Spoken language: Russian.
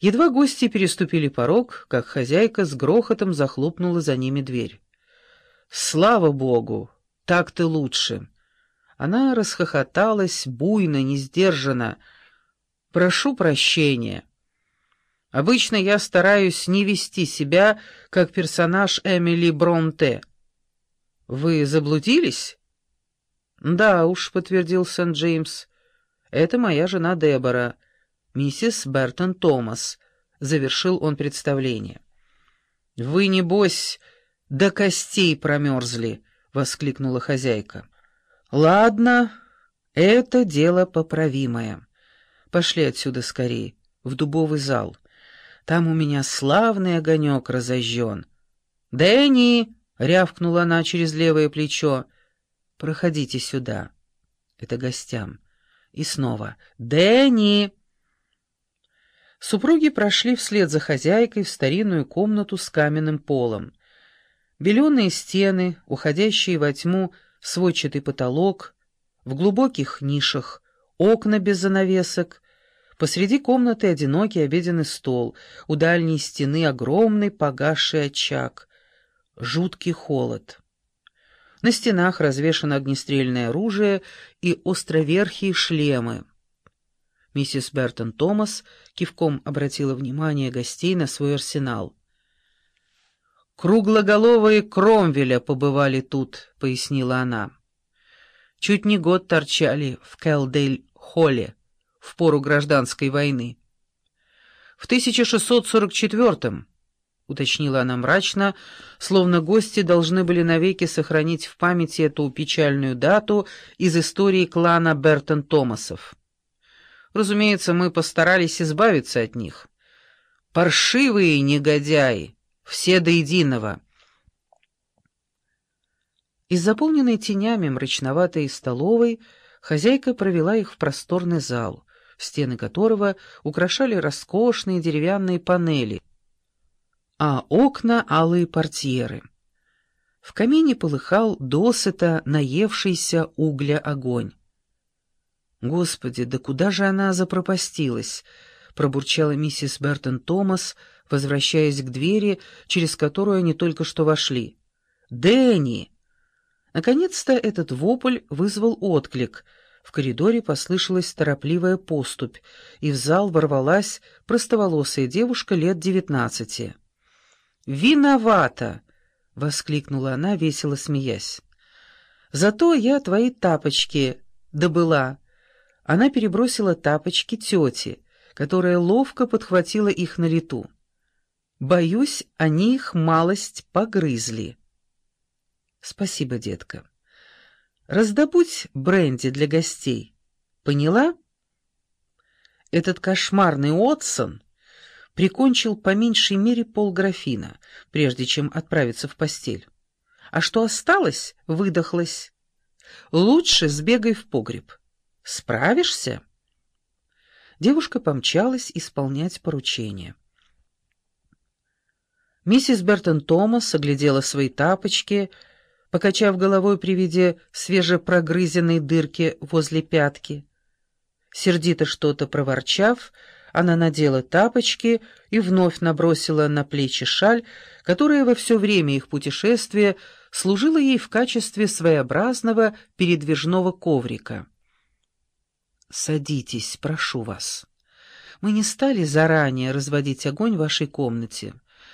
Едва гости переступили порог, как хозяйка с грохотом захлопнула за ними дверь. «Слава Богу! Так ты лучше!» Она расхохоталась буйно, несдержанно. «Прошу прощения. Обычно я стараюсь не вести себя, как персонаж Эмили Бронте. Вы заблудились?» «Да уж», — подтвердил Сент-Джеймс. «Это моя жена Дебора, миссис Бертон Томас», — завершил он представление. «Вы, небось, до костей промерзли», — воскликнула хозяйка. «Ладно, это дело поправимое. Пошли отсюда скорее, в дубовый зал. Там у меня славный огонек разожжен». «Дэнни!» — рявкнула она через левое плечо. «Проходите сюда». Это гостям. И снова «Дэнни!» Супруги прошли вслед за хозяйкой в старинную комнату с каменным полом. Беленые стены, уходящие во тьму, сводчатый потолок, в глубоких нишах, окна без занавесок, посреди комнаты одинокий обеденный стол, у дальней стены огромный погасший очаг, жуткий холод. На стенах развешано огнестрельное оружие и островерхие шлемы. Миссис Бертон Томас кивком обратила внимание гостей на свой арсенал. «Круглоголовые Кромвеля побывали тут», — пояснила она. «Чуть не год торчали в Кэлдейль-Холле в пору гражданской войны. В 1644-м, — уточнила она мрачно, словно гости должны были навеки сохранить в памяти эту печальную дату из истории клана Бертон-Томасов. Разумеется, мы постарались избавиться от них. Паршивые негодяи! Все до единого. Из заполненной тенями мрачноватой столовой хозяйка провела их в просторный зал, стены которого украшали роскошные деревянные панели, а окна — алые портьеры. В камине полыхал досыта наевшийся угля огонь. «Господи, да куда же она запропастилась?» — пробурчала миссис Бертон Томас — возвращаясь к двери, через которую они только что вошли. «Дэнни!» Наконец-то этот вопль вызвал отклик. В коридоре послышалась торопливая поступь, и в зал ворвалась простоволосая девушка лет девятнадцати. «Виновата!» — воскликнула она, весело смеясь. «Зато я твои тапочки добыла». Она перебросила тапочки тете, которая ловко подхватила их на лету. Боюсь, они их малость погрызли. Спасибо, детка. Раздобудь бренди для гостей. Поняла? Этот кошмарный Отсон прикончил по меньшей мере полграфина, прежде чем отправиться в постель. А что осталось, выдохлось. Лучше сбегай в погреб. Справишься? Девушка помчалась исполнять поручение. Миссис Бертон Томас оглядела свои тапочки, покачав головой при виде свежепрогрызенной дырки возле пятки. Сердито что-то проворчав, она надела тапочки и вновь набросила на плечи шаль, которая во все время их путешествия служила ей в качестве своеобразного передвижного коврика. «Садитесь, прошу вас. Мы не стали заранее разводить огонь в вашей комнате».